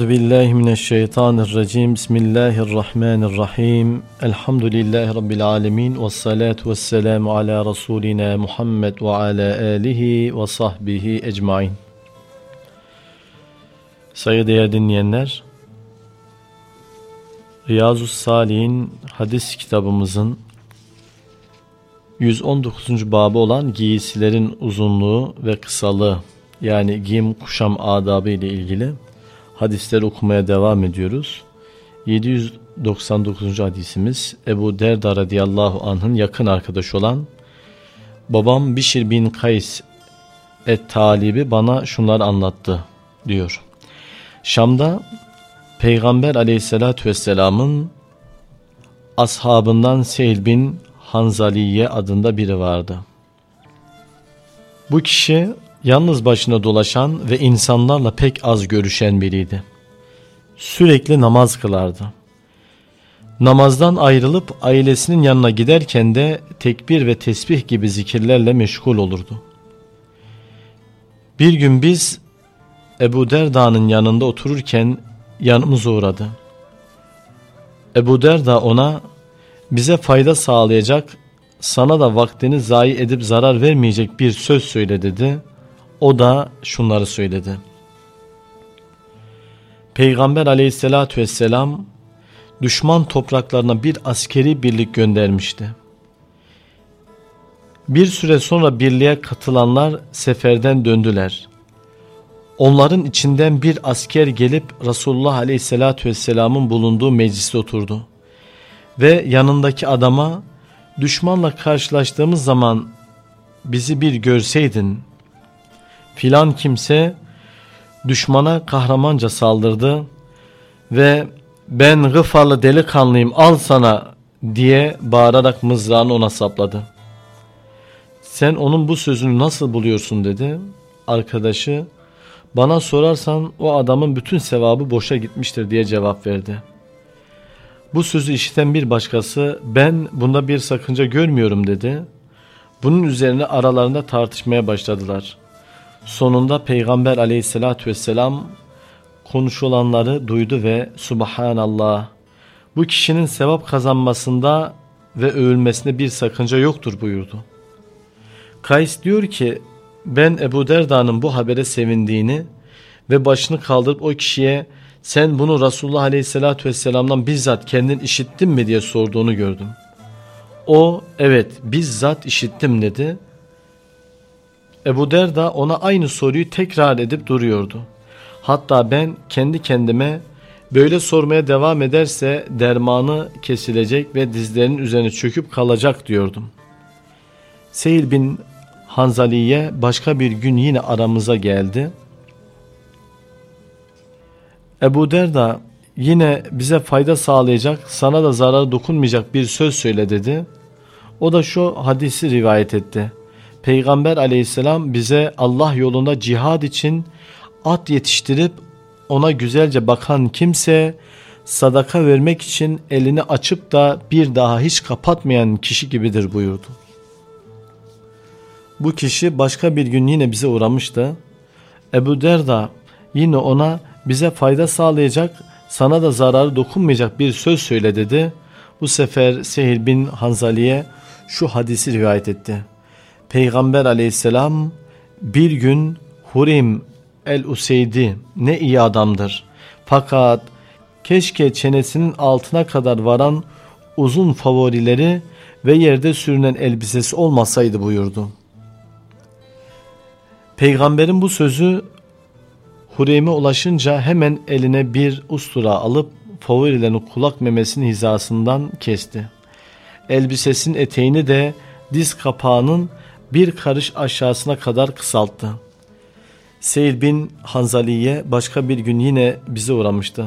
Euzu billahi mineşşeytanirracim. Bismillahirrahmanirrahim. Elhamdülillahi rabbil alamin ve salatu vesselamu ala rasulina Muhammed ve ala alihi ve sahbihi ecmaîn. Saygıdeğer dinleyenler, Riyazu Salih'in hadis kitabımızın 119. babı olan giysilerin uzunluğu ve kısalığı yani giyim kuşam adabı ile ilgili hadisleri okumaya devam ediyoruz. 799. hadisimiz Ebu Derda radıyallahu anh'ın yakın arkadaşı olan babam Bişir bin Kays et talibi bana şunları anlattı diyor. Şam'da Peygamber aleyhissalatü vesselamın ashabından Seyl bin Hanzaliye adında biri vardı. Bu kişi yalnız başına dolaşan ve insanlarla pek az görüşen biriydi. Sürekli namaz kılardı. Namazdan ayrılıp ailesinin yanına giderken de tekbir ve tesbih gibi zikirlerle meşgul olurdu. Bir gün biz Ebu Derda'nın yanında otururken yanımıza uğradı. Ebu Derda ona bize fayda sağlayacak, sana da vaktini zayi edip zarar vermeyecek bir söz söyle dedi. O da şunları söyledi. Peygamber aleyhissalatü vesselam düşman topraklarına bir askeri birlik göndermişti. Bir süre sonra birliğe katılanlar seferden döndüler. Onların içinden bir asker gelip Resulullah aleyhissalatü vesselamın bulunduğu mecliste oturdu. Ve yanındaki adama düşmanla karşılaştığımız zaman bizi bir görseydin filan kimse düşmana kahramanca saldırdı ve ben Gıfarlı delikanlıyım al sana diye bağırarak mızrağını ona sapladı. Sen onun bu sözünü nasıl buluyorsun dedi. Arkadaşı bana sorarsan o adamın bütün sevabı boşa gitmiştir diye cevap verdi. Bu sözü işiten bir başkası ben bunda bir sakınca görmüyorum dedi. Bunun üzerine aralarında tartışmaya başladılar. Sonunda Peygamber aleyhissalatü vesselam konuşulanları duydu ve Subhanallah bu kişinin sevap kazanmasında ve övülmesinde bir sakınca yoktur buyurdu. Kays diyor ki ben Ebu Derda'nın bu habere sevindiğini ve başını kaldırıp o kişiye sen bunu Resulullah Aleyhisselatü Vesselam'dan bizzat kendin işittin mi diye sorduğunu gördüm. O evet bizzat işittim dedi Ebu Derda ona aynı soruyu tekrar edip duruyordu. Hatta ben kendi kendime böyle sormaya devam ederse dermanı kesilecek ve dizlerinin üzerine çöküp kalacak diyordum. Seyil bin Hanzaliye başka bir gün yine aramıza geldi. Ebu Derda yine bize fayda sağlayacak, sana da zarar dokunmayacak bir söz söyle dedi. O da şu hadisi rivayet etti. Peygamber aleyhisselam bize Allah yolunda cihad için at yetiştirip ona güzelce bakan kimse sadaka vermek için elini açıp da bir daha hiç kapatmayan kişi gibidir buyurdu. Bu kişi başka bir gün yine bize uğramıştı. Ebu Derda yine ona bize fayda sağlayacak, sana da zararı dokunmayacak bir söz söyle dedi. Bu sefer Sehil bin Hanzali'ye şu hadisi rivayet etti. Peygamber aleyhisselam bir gün Hurim el-Useydi ne iyi adamdır. Fakat keşke çenesinin altına kadar varan uzun favorileri ve yerde sürünen elbisesi olmasaydı buyurdu. Peygamberin bu sözü Hureyme ulaşınca hemen eline bir ustura alıp favorilerin kulak memesinin hizasından kesti. Elbisesinin eteğini de diz kapağının bir karış aşağısına kadar kısalttı. Seyir bin Hanzaliye başka bir gün yine bize uğramıştı.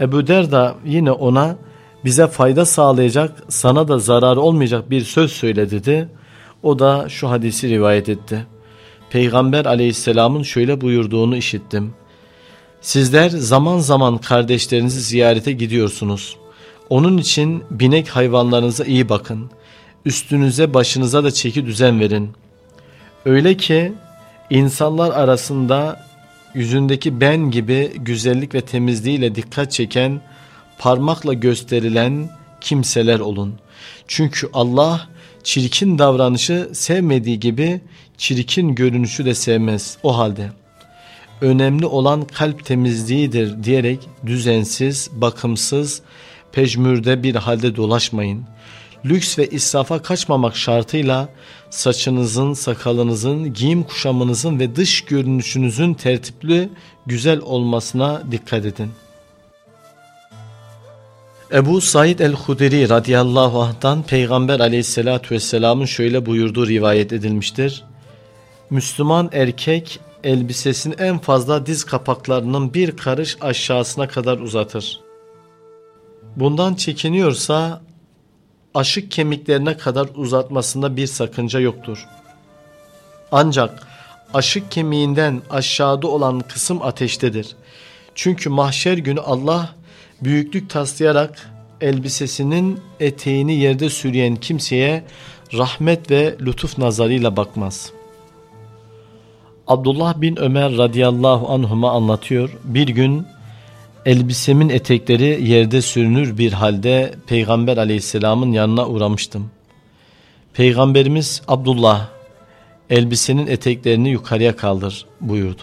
Ebu Derda yine ona bize fayda sağlayacak, sana da zarar olmayacak bir söz söyle dedi. O da şu hadisi rivayet etti. Peygamber aleyhisselamın şöyle buyurduğunu işittim. Sizler zaman zaman kardeşlerinizi ziyarete gidiyorsunuz. Onun için binek hayvanlarınıza iyi bakın üstünüze başınıza da çeki düzen verin. Öyle ki insanlar arasında yüzündeki ben gibi güzellik ve temizliğiyle dikkat çeken, parmakla gösterilen kimseler olun. Çünkü Allah çirkin davranışı sevmediği gibi çirkin görünüşü de sevmez o halde. Önemli olan kalp temizliğidir diyerek düzensiz, bakımsız, pejmürde bir halde dolaşmayın. Lüks ve israfa kaçmamak şartıyla saçınızın, sakalınızın, giyim kuşamınızın ve dış görünüşünüzün tertipli, güzel olmasına dikkat edin. Ebu Said el-Huderi radıyallahu anh'tan Peygamber aleyhissalatü vesselamın şöyle buyurduğu rivayet edilmiştir. Müslüman erkek elbisesini en fazla diz kapaklarının bir karış aşağısına kadar uzatır. Bundan çekiniyorsa aşık kemiklerine kadar uzatmasında bir sakınca yoktur. Ancak aşık kemiğinden aşağıda olan kısım ateştedir. Çünkü mahşer günü Allah büyüklük taslayarak elbisesinin eteğini yerde sürüyen kimseye rahmet ve lütuf nazarıyla bakmaz. Abdullah bin Ömer radıyallahu anhuma anlatıyor. Bir gün elbisemin etekleri yerde sürünür bir halde Peygamber aleyhisselamın yanına uğramıştım. Peygamberimiz Abdullah elbisenin eteklerini yukarıya kaldır buyurdu.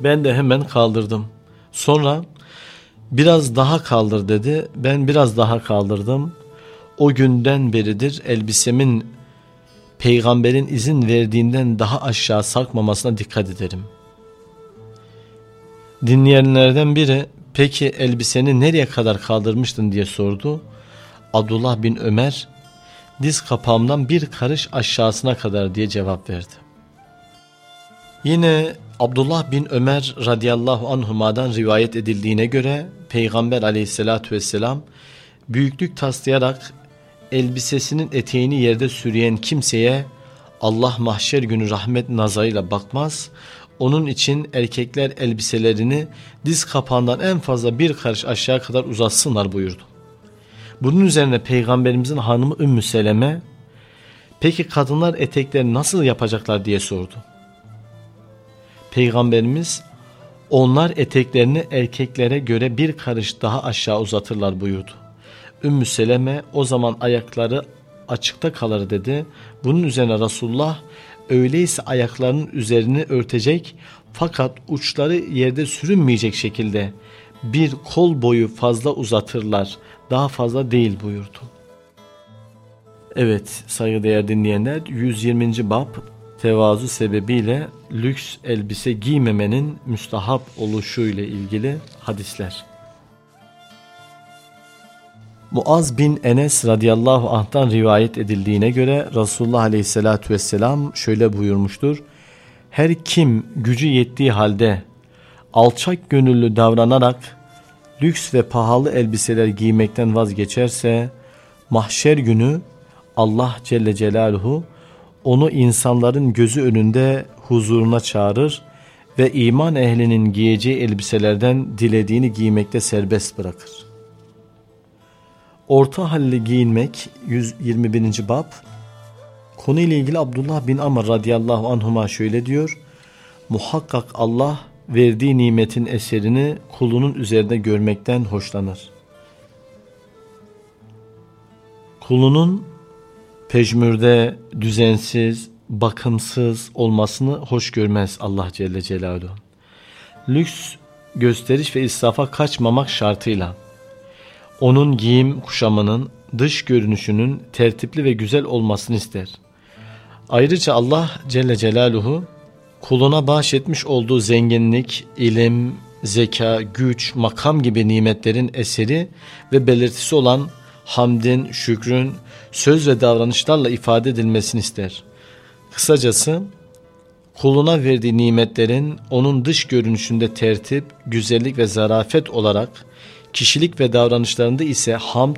Ben de hemen kaldırdım. Sonra biraz daha kaldır dedi. Ben biraz daha kaldırdım. O günden beridir elbisemin peygamberin izin verdiğinden daha aşağı sarkmamasına dikkat ederim. Dinleyenlerden biri peki elbiseni nereye kadar kaldırmıştın diye sordu. Abdullah bin Ömer diz kapağımdan bir karış aşağısına kadar diye cevap verdi. Yine Abdullah bin Ömer radıyallahu anhuma'dan rivayet edildiğine göre Peygamber aleyhissalatü vesselam büyüklük taslayarak elbisesinin eteğini yerde sürüyen kimseye Allah mahşer günü rahmet nazarıyla bakmaz. Onun için erkekler elbiselerini diz kapağından en fazla bir karış aşağı kadar uzatsınlar buyurdu. Bunun üzerine peygamberimizin hanımı Ümmü Seleme peki kadınlar etekleri nasıl yapacaklar diye sordu. Peygamberimiz onlar eteklerini erkeklere göre bir karış daha aşağı uzatırlar buyurdu. Ümmü Seleme o zaman ayakları açıkta kalır dedi. Bunun üzerine Resulullah öyleyse ayaklarının üzerini örtecek fakat uçları yerde sürünmeyecek şekilde bir kol boyu fazla uzatırlar daha fazla değil buyurdu. Evet saygıdeğer dinleyenler 120. bab tevazu sebebiyle lüks elbise giymemenin müstahap oluşu ile ilgili hadisler. Muaz bin Enes radıyallahu anh'tan rivayet edildiğine göre Resulullah aleyhissalatü vesselam şöyle buyurmuştur. Her kim gücü yettiği halde alçak gönüllü davranarak lüks ve pahalı elbiseler giymekten vazgeçerse mahşer günü Allah Celle Celaluhu onu insanların gözü önünde huzuruna çağırır ve iman ehlinin giyeceği elbiselerden dilediğini giymekte serbest bırakır. Orta halli giyinmek 121. bab Konuyla ilgili Abdullah bin Amr radıyallahu anhuma şöyle diyor. Muhakkak Allah verdiği nimetin eserini kulunun üzerinde görmekten hoşlanır. Kulunun pejmürde, düzensiz, bakımsız olmasını hoş görmez Allah Celle Celaluhu. Lüks, gösteriş ve israfa kaçmamak şartıyla onun giyim kuşamının, dış görünüşünün tertipli ve güzel olmasını ister. Ayrıca Allah Celle Celaluhu kuluna bahşetmiş olduğu zenginlik, ilim, zeka, güç, makam gibi nimetlerin eseri ve belirtisi olan hamdin, şükrün, söz ve davranışlarla ifade edilmesini ister. Kısacası kuluna verdiği nimetlerin onun dış görünüşünde tertip, güzellik ve zarafet olarak kişilik ve davranışlarında ise hamd,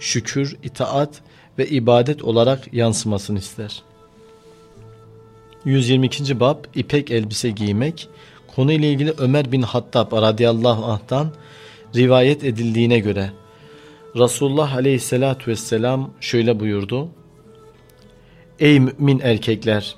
şükür, itaat ve ibadet olarak yansımasını ister. 122. Bab İpek elbise giymek Konuyla ilgili Ömer bin Hattab radıyallahu anh'tan rivayet edildiğine göre Resulullah aleyhissalatü vesselam şöyle buyurdu. Ey mümin erkekler!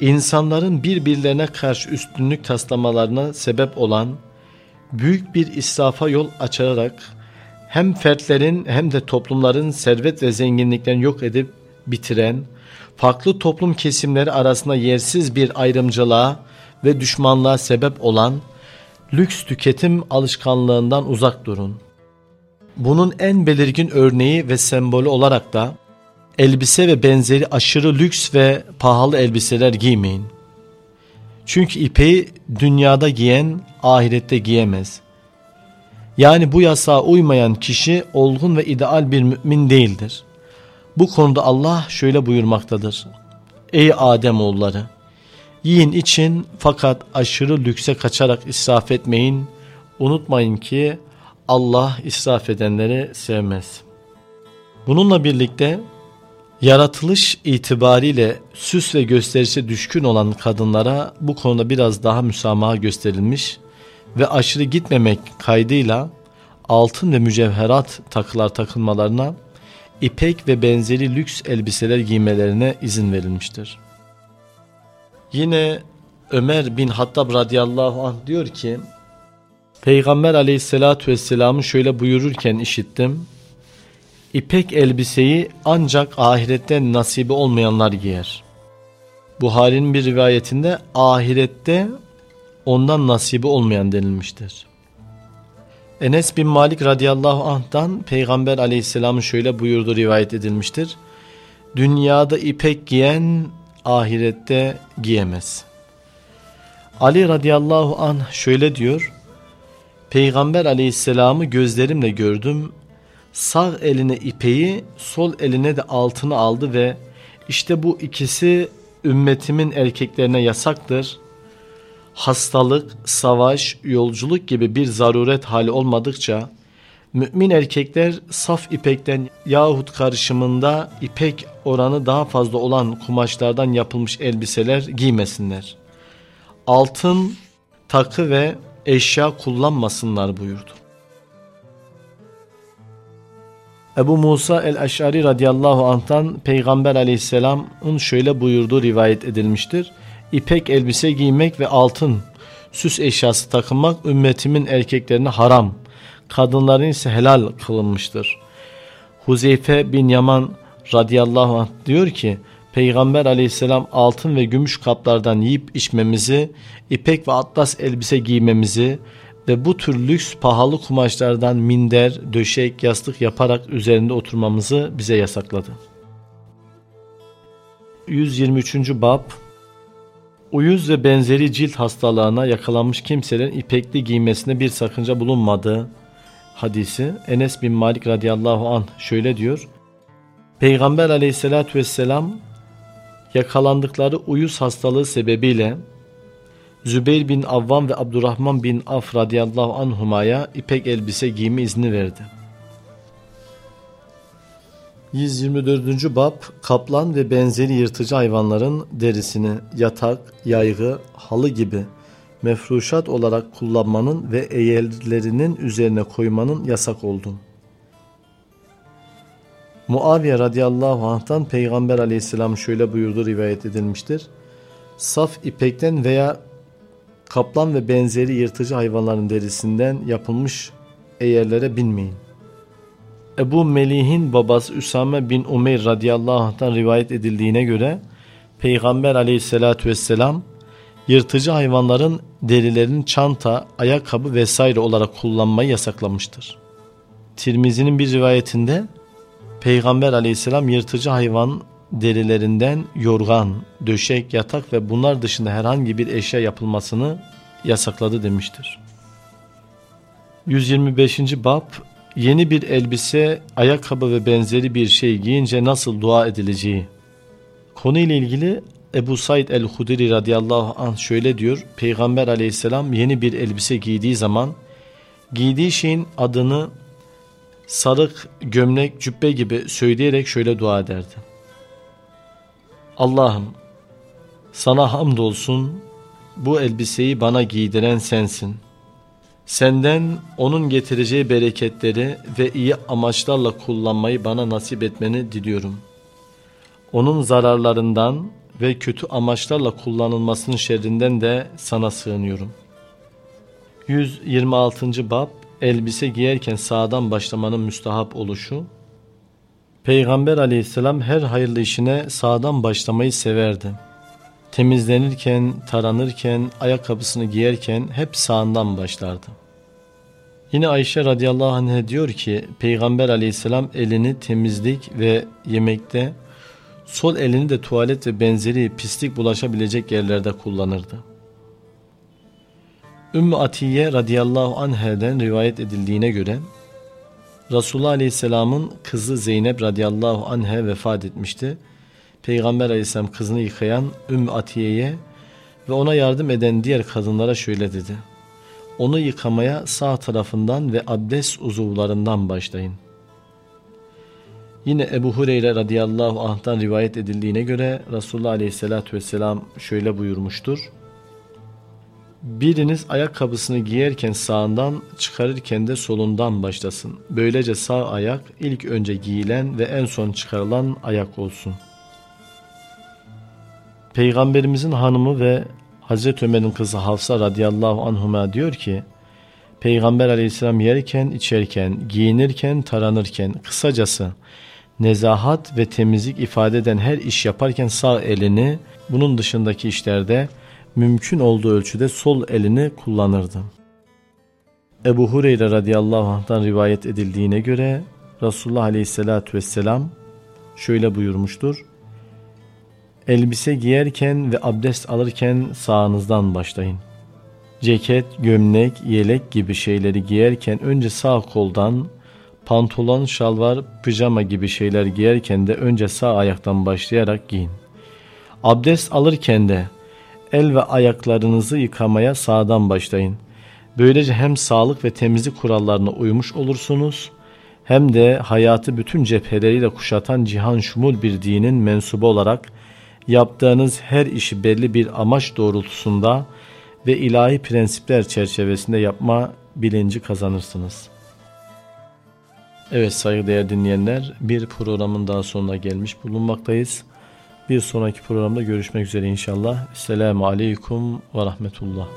insanların birbirlerine karşı üstünlük taslamalarına sebep olan büyük bir israfa yol açarak hem fertlerin hem de toplumların servet ve zenginliklerini yok edip bitiren, farklı toplum kesimleri arasında yersiz bir ayrımcılığa ve düşmanlığa sebep olan lüks tüketim alışkanlığından uzak durun. Bunun en belirgin örneği ve sembolü olarak da elbise ve benzeri aşırı lüks ve pahalı elbiseler giymeyin. Çünkü ipeği dünyada giyen ahirette giyemez. Yani bu yasağa uymayan kişi olgun ve ideal bir mümin değildir. Bu konuda Allah şöyle buyurmaktadır. Ey Adem oğulları! Yiyin için fakat aşırı lükse kaçarak israf etmeyin. Unutmayın ki Allah israf edenleri sevmez. Bununla birlikte yaratılış itibariyle süs ve gösterişe düşkün olan kadınlara bu konuda biraz daha müsamaha gösterilmiş ve aşırı gitmemek kaydıyla altın ve mücevherat takılar takılmalarına, ipek ve benzeri lüks elbiseler giymelerine izin verilmiştir. Yine Ömer bin Hattab radıyallahu anh diyor ki, Peygamber aleyhissalatü vesselam'ı şöyle buyururken işittim. İpek elbiseyi ancak ahirette nasibi olmayanlar giyer. Buhari'nin bir rivayetinde ahirette ondan nasibi olmayan denilmiştir. Enes bin Malik radıyallahu anh'tan Peygamber aleyhisselamın şöyle buyurduğu rivayet edilmiştir. Dünyada ipek giyen ahirette giyemez. Ali radıyallahu anh şöyle diyor. Peygamber aleyhisselamı gözlerimle gördüm. Sağ eline ipeği, sol eline de altını aldı ve işte bu ikisi ümmetimin erkeklerine yasaktır. Hastalık, savaş, yolculuk gibi bir zaruret hali olmadıkça mümin erkekler saf ipekten yahut karışımında ipek oranı daha fazla olan kumaşlardan yapılmış elbiseler giymesinler. Altın, takı ve eşya kullanmasınlar buyurdu. Ebu Musa el-Eş'ari radıyallahu anh'tan Peygamber aleyhisselamın şöyle buyurduğu rivayet edilmiştir. İpek elbise giymek ve altın süs eşyası takınmak ümmetimin erkeklerine haram, kadınların ise helal kılınmıştır. Huzeyfe bin Yaman radıyallahu anh diyor ki Peygamber aleyhisselam altın ve gümüş kaplardan yiyip içmemizi, ipek ve atlas elbise giymemizi ve bu tür lüks pahalı kumaşlardan minder, döşek, yastık yaparak üzerinde oturmamızı bize yasakladı. 123. Bab Uyuz ve benzeri cilt hastalığına yakalanmış kimselerin ipekli giymesine bir sakınca bulunmadığı hadisi Enes bin Malik radıyallahu an şöyle diyor. Peygamber aleyhissalatü vesselam yakalandıkları uyuz hastalığı sebebiyle Zübeyir bin Avvam ve Abdurrahman bin Af radıyallahu anhumaya ipek elbise giyme izni verdi. 124. Bab Kaplan ve benzeri yırtıcı hayvanların derisini yatak, yaygı, halı gibi mefruşat olarak kullanmanın ve eğerlerinin üzerine koymanın yasak olduğu. Muaviye radıyallahu anh'tan Peygamber aleyhisselam şöyle buyurdu rivayet edilmiştir. Saf ipekten veya kaplan ve benzeri yırtıcı hayvanların derisinden yapılmış eğerlere binmeyin. Ebu Melih'in babası Üsame bin Umeyr radıyallahu anh'tan rivayet edildiğine göre Peygamber aleyhissalatü vesselam yırtıcı hayvanların derilerini çanta, ayakkabı vesaire olarak kullanmayı yasaklamıştır. Tirmizi'nin bir rivayetinde Peygamber aleyhisselam yırtıcı hayvan derilerinden yorgan, döşek, yatak ve bunlar dışında herhangi bir eşya yapılmasını yasakladı demiştir. 125. Bab Yeni bir elbise, ayakkabı ve benzeri bir şey giyince nasıl dua edileceği. Konuyla ilgili Ebu Said el-Hudri radıyallahu anh şöyle diyor. Peygamber aleyhisselam yeni bir elbise giydiği zaman giydiği şeyin adını sarık, gömlek, cübbe gibi söyleyerek şöyle dua ederdi. Allah'ım sana hamdolsun bu elbiseyi bana giydiren sensin. Senden onun getireceği bereketleri ve iyi amaçlarla kullanmayı bana nasip etmeni diliyorum. Onun zararlarından ve kötü amaçlarla kullanılmasının şerrinden de sana sığınıyorum. 126. Bab Elbise giyerken sağdan başlamanın müstahap oluşu Peygamber aleyhisselam her hayırlı işine sağdan başlamayı severdi. Temizlenirken, taranırken, ayakkabısını giyerken hep sağından başlardı. Yine Ayşe radıyallahu anh diyor ki Peygamber aleyhisselam elini temizlik ve yemekte sol elini de tuvalet ve benzeri pislik bulaşabilecek yerlerde kullanırdı. Ümmü Atiye radıyallahu anh'den rivayet edildiğine göre Resulullah aleyhisselamın kızı Zeynep radıyallahu anh'e vefat etmişti. Peygamber aleyhisselam kızını yıkayan Ümmü Atiye'ye ve ona yardım eden diğer kadınlara şöyle dedi. Onu yıkamaya sağ tarafından ve abdest uzuvlarından başlayın. Yine Ebu Hureyre radıyallahu anh'tan rivayet edildiğine göre Resulullah aleyhissalatü vesselam şöyle buyurmuştur. Biriniz ayakkabısını giyerken sağından çıkarırken de solundan başlasın. Böylece sağ ayak ilk önce giyilen ve en son çıkarılan ayak olsun. Peygamberimizin hanımı ve Hazreti Ömer'in kızı Hafsa radıyallahu anhuma diyor ki Peygamber aleyhisselam yerken, içerken, giyinirken, taranırken, kısacası nezahat ve temizlik ifade eden her iş yaparken sağ elini, bunun dışındaki işlerde mümkün olduğu ölçüde sol elini kullanırdı. Ebu Hureyre radıyallahu anh'tan rivayet edildiğine göre Resulullah aleyhissalatü vesselam şöyle buyurmuştur. Elbise giyerken ve abdest alırken sağınızdan başlayın. Ceket, gömlek, yelek gibi şeyleri giyerken önce sağ koldan, pantolon, şalvar, pijama gibi şeyler giyerken de önce sağ ayaktan başlayarak giyin. Abdest alırken de el ve ayaklarınızı yıkamaya sağdan başlayın. Böylece hem sağlık ve temizlik kurallarına uymuş olursunuz hem de hayatı bütün cepheleriyle kuşatan cihan şumul bir dinin mensubu olarak yaptığınız her işi belli bir amaç doğrultusunda ve ilahi prensipler çerçevesinde yapma bilinci kazanırsınız. Evet saygıdeğer dinleyenler bir programın daha sonuna gelmiş bulunmaktayız. Bir sonraki programda görüşmek üzere inşallah. Selamun Aleyküm ve Rahmetullah.